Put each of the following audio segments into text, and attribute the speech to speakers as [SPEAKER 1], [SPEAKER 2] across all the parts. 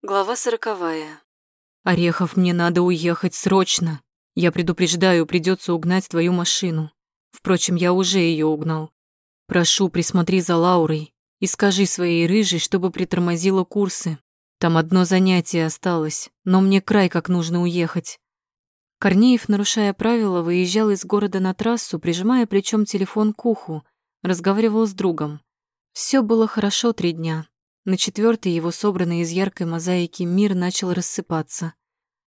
[SPEAKER 1] Глава сороковая.
[SPEAKER 2] «Орехов, мне надо уехать срочно. Я предупреждаю, придется угнать твою машину. Впрочем, я уже ее угнал. Прошу, присмотри за Лаурой и скажи своей рыжей, чтобы притормозила курсы. Там одно занятие осталось, но мне край как нужно уехать». Корнеев, нарушая правила, выезжал из города на трассу, прижимая плечом телефон к уху, разговаривал с другом. Все было хорошо три дня. На четвертый его собранный из яркой мозаики мир начал рассыпаться.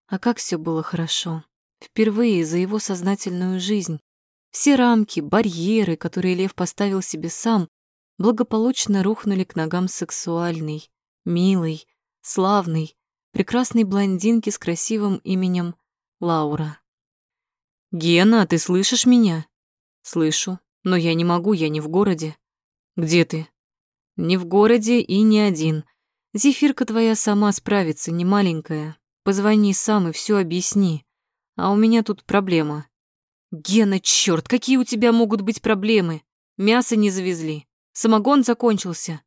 [SPEAKER 2] А как все было хорошо. Впервые за его сознательную жизнь. Все рамки, барьеры, которые Лев поставил себе сам, благополучно рухнули к ногам сексуальной, милой, славной, прекрасной блондинки с красивым именем Лаура. «Гена, ты слышишь меня?» «Слышу, но я не могу, я не в городе». «Где ты?» «Не в городе и не один. Зефирка твоя сама справится, не маленькая. Позвони сам и все объясни. А у меня тут проблема». «Гена, черт, какие у тебя могут быть проблемы? Мясо не завезли. Самогон закончился».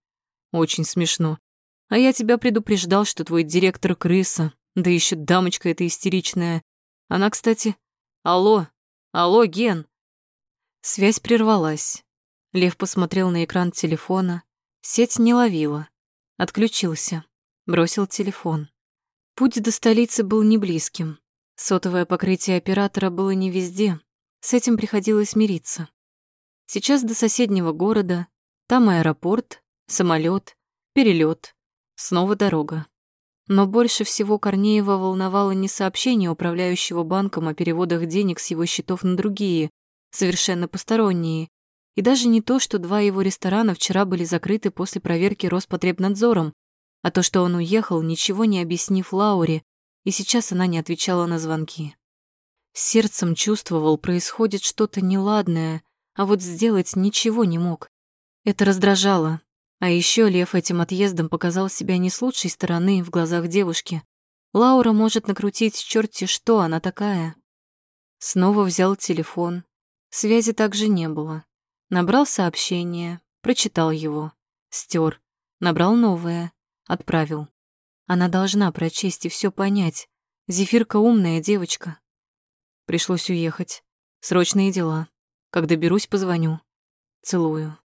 [SPEAKER 2] «Очень смешно. А я тебя предупреждал, что твой директор крыса, да еще дамочка эта истеричная. Она, кстати... Алло, алло, Ген. Связь прервалась. Лев посмотрел на экран телефона. Сеть не ловила. Отключился. Бросил телефон. Путь до столицы был не близким. Сотовое покрытие оператора было не везде. С этим приходилось мириться. Сейчас до соседнего города, там аэропорт, самолет, перелет, снова дорога. Но больше всего Корнеева волновало не сообщение управляющего банком о переводах денег с его счетов на другие, совершенно посторонние, и даже не то, что два его ресторана вчера были закрыты после проверки Роспотребнадзором, а то, что он уехал, ничего не объяснив Лауре, и сейчас она не отвечала на звонки. Сердцем чувствовал, происходит что-то неладное, а вот сделать ничего не мог. Это раздражало, а еще Лев этим отъездом показал себя не с лучшей стороны в глазах девушки. Лаура может накрутить черти что, она такая. Снова взял телефон. Связи также не было. Набрал сообщение, прочитал его, стер, набрал новое, отправил. Она должна прочесть и все понять. Зефирка умная девочка. Пришлось уехать. Срочные дела. Как доберусь, позвоню. Целую.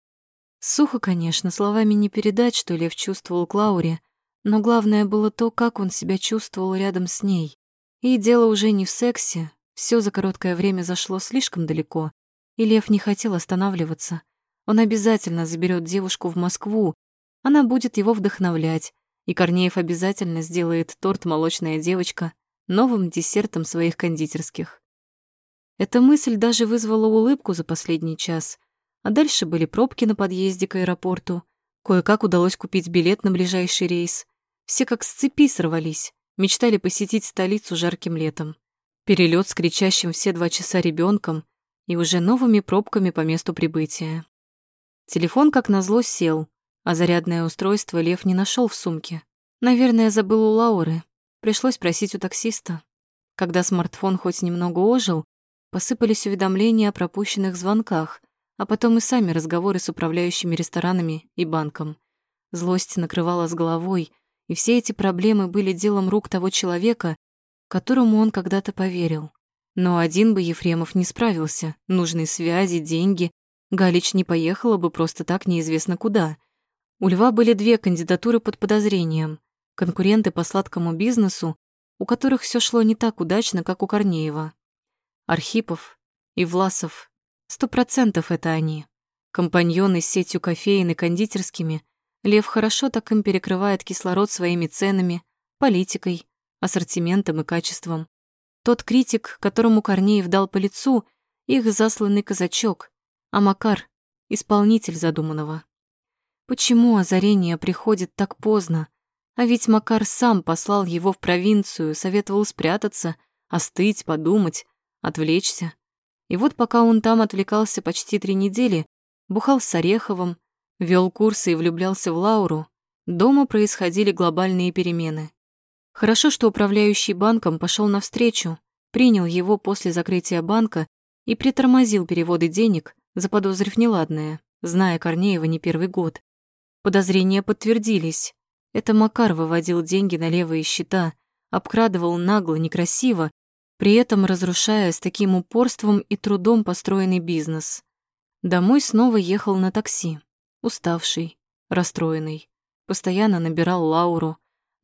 [SPEAKER 2] Сухо, конечно, словами не передать, что Лев чувствовал к Лауре, но главное было то, как он себя чувствовал рядом с ней. И дело уже не в сексе, все за короткое время зашло слишком далеко, и Лев не хотел останавливаться. Он обязательно заберет девушку в Москву, она будет его вдохновлять, и Корнеев обязательно сделает торт «Молочная девочка» новым десертом своих кондитерских. Эта мысль даже вызвала улыбку за последний час — а дальше были пробки на подъезде к аэропорту. Кое-как удалось купить билет на ближайший рейс. Все как с цепи сорвались, мечтали посетить столицу жарким летом. Перелет с кричащим все два часа ребенком и уже новыми пробками по месту прибытия. Телефон, как назло, сел, а зарядное устройство Лев не нашел в сумке. Наверное, забыл у Лауры. Пришлось просить у таксиста. Когда смартфон хоть немного ожил, посыпались уведомления о пропущенных звонках, а потом и сами разговоры с управляющими ресторанами и банком. Злость накрывала с головой, и все эти проблемы были делом рук того человека, которому он когда-то поверил. Но один бы Ефремов не справился, нужные связи, деньги. Галич не поехала бы просто так неизвестно куда. У Льва были две кандидатуры под подозрением. Конкуренты по сладкому бизнесу, у которых все шло не так удачно, как у Корнеева. Архипов и Власов Сто процентов это они. Компаньоны с сетью кофеин и кондитерскими. Лев хорошо так им перекрывает кислород своими ценами, политикой, ассортиментом и качеством. Тот критик, которому Корнеев дал по лицу, их засланный казачок, а Макар — исполнитель задуманного. Почему озарение приходит так поздно? А ведь Макар сам послал его в провинцию, советовал спрятаться, остыть, подумать, отвлечься. И вот пока он там отвлекался почти три недели, бухал с Ореховым, вел курсы и влюблялся в Лауру, дома происходили глобальные перемены. Хорошо, что управляющий банком пошел навстречу, принял его после закрытия банка и притормозил переводы денег, заподозрив неладное, зная Корнеева не первый год. Подозрения подтвердились. Это Макар выводил деньги на левые счета, обкрадывал нагло, некрасиво, при этом разрушая с таким упорством и трудом построенный бизнес. Домой снова ехал на такси, уставший, расстроенный. Постоянно набирал Лауру,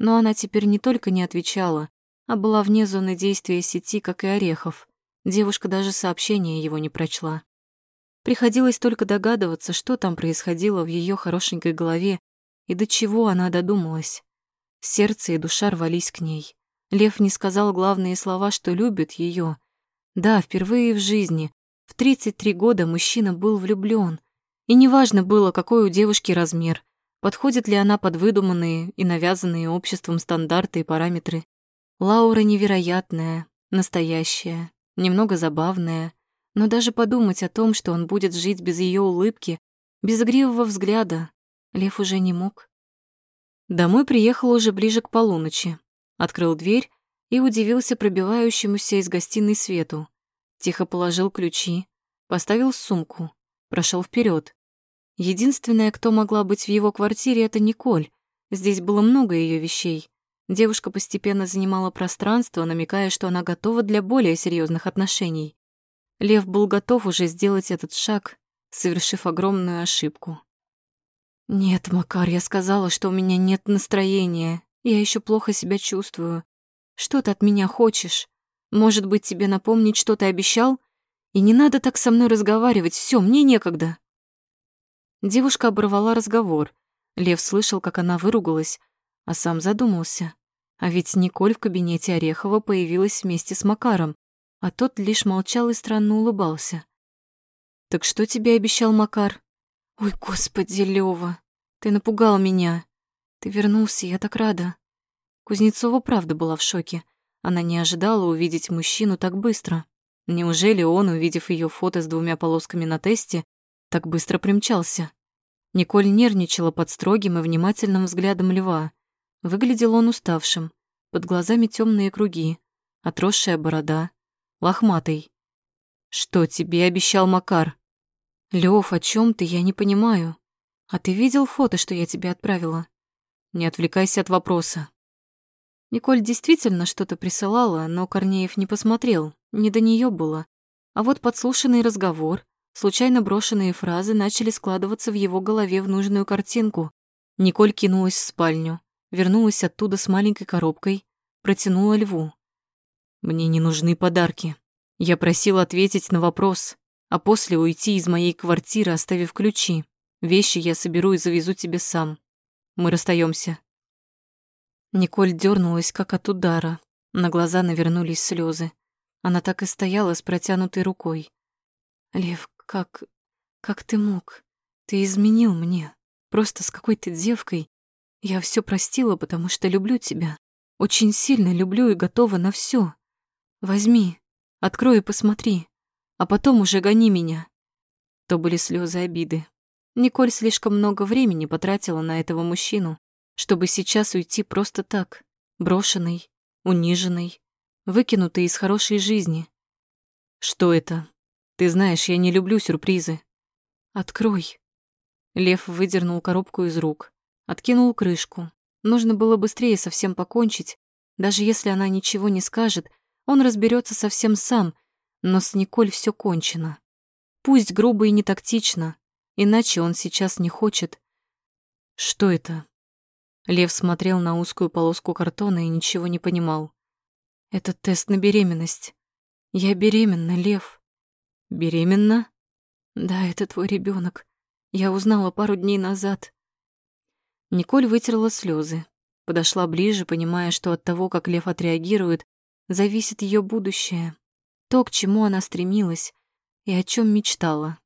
[SPEAKER 2] но она теперь не только не отвечала, а была вне зоны действия сети, как и Орехов. Девушка даже сообщения его не прочла. Приходилось только догадываться, что там происходило в ее хорошенькой голове и до чего она додумалась. Сердце и душа рвались к ней. Лев не сказал главные слова, что любит ее. Да, впервые в жизни, в 33 года мужчина был влюблен, И неважно было, какой у девушки размер, подходит ли она под выдуманные и навязанные обществом стандарты и параметры. Лаура невероятная, настоящая, немного забавная, но даже подумать о том, что он будет жить без ее улыбки, без игривого взгляда, Лев уже не мог. Домой приехал уже ближе к полуночи, открыл дверь и удивился пробивающемуся из гостиной свету. Тихо положил ключи, поставил сумку, прошел вперед. Единственная, кто могла быть в его квартире, это Николь. Здесь было много ее вещей, Девушка постепенно занимала пространство, намекая, что она готова для более серьезных отношений. Лев был готов уже сделать этот шаг, совершив огромную ошибку. «Нет, Макар, я сказала, что у меня нет настроения. Я еще плохо себя чувствую. Что ты от меня хочешь? Может быть, тебе напомнить, что ты обещал? И не надо так со мной разговаривать. Все, мне некогда». Девушка оборвала разговор. Лев слышал, как она выругалась, а сам задумался. А ведь Николь в кабинете Орехова появилась вместе с Макаром, а тот лишь молчал и странно улыбался. «Так что тебе обещал Макар?» «Ой, господи, Лёва, ты напугал меня. Ты вернулся, я так рада». Кузнецова правда была в шоке. Она не ожидала увидеть мужчину так быстро. Неужели он, увидев ее фото с двумя полосками на тесте, так быстро примчался? Николь нервничала под строгим и внимательным взглядом льва. Выглядел он уставшим, под глазами темные круги, отросшая борода, лохматый. «Что тебе обещал Макар?» «Лёв, о чем ты? Я не понимаю. А ты видел фото, что я тебе отправила?» «Не отвлекайся от вопроса». Николь действительно что-то присылала, но Корнеев не посмотрел, не до нее было. А вот подслушанный разговор, случайно брошенные фразы начали складываться в его голове в нужную картинку. Николь кинулась в спальню, вернулась оттуда с маленькой коробкой, протянула льву. «Мне не нужны подарки. Я просил ответить на вопрос, а после уйти из моей квартиры, оставив ключи. Вещи я соберу и завезу тебе сам. Мы расстаемся. Николь дернулась, как от удара. На глаза навернулись слезы. Она так и стояла с протянутой рукой. «Лев, как... как ты мог? Ты изменил мне. Просто с какой-то девкой. Я все простила, потому что люблю тебя. Очень сильно люблю и готова на все. Возьми, открой и посмотри, а потом уже гони меня. То были слезы обиды. Николь слишком много времени потратила на этого мужчину, чтобы сейчас уйти просто так, брошенный, униженный, выкинутый из хорошей жизни. Что это? Ты знаешь, я не люблю сюрпризы. Открой. Лев выдернул коробку из рук. Откинул крышку. Нужно было быстрее совсем покончить. Даже если она ничего не скажет, он разберется совсем сам, но с Николь все кончено. Пусть грубо и не тактично, иначе он сейчас не хочет. Что это? Лев смотрел на узкую полоску картона и ничего не понимал. Это тест на беременность. Я беременна, Лев. Беременна? Да, это твой ребенок. Я узнала пару дней назад. Николь вытерла слезы, подошла ближе, понимая, что от того, как Лев отреагирует, зависит ее будущее, то, к чему она стремилась и о чем мечтала.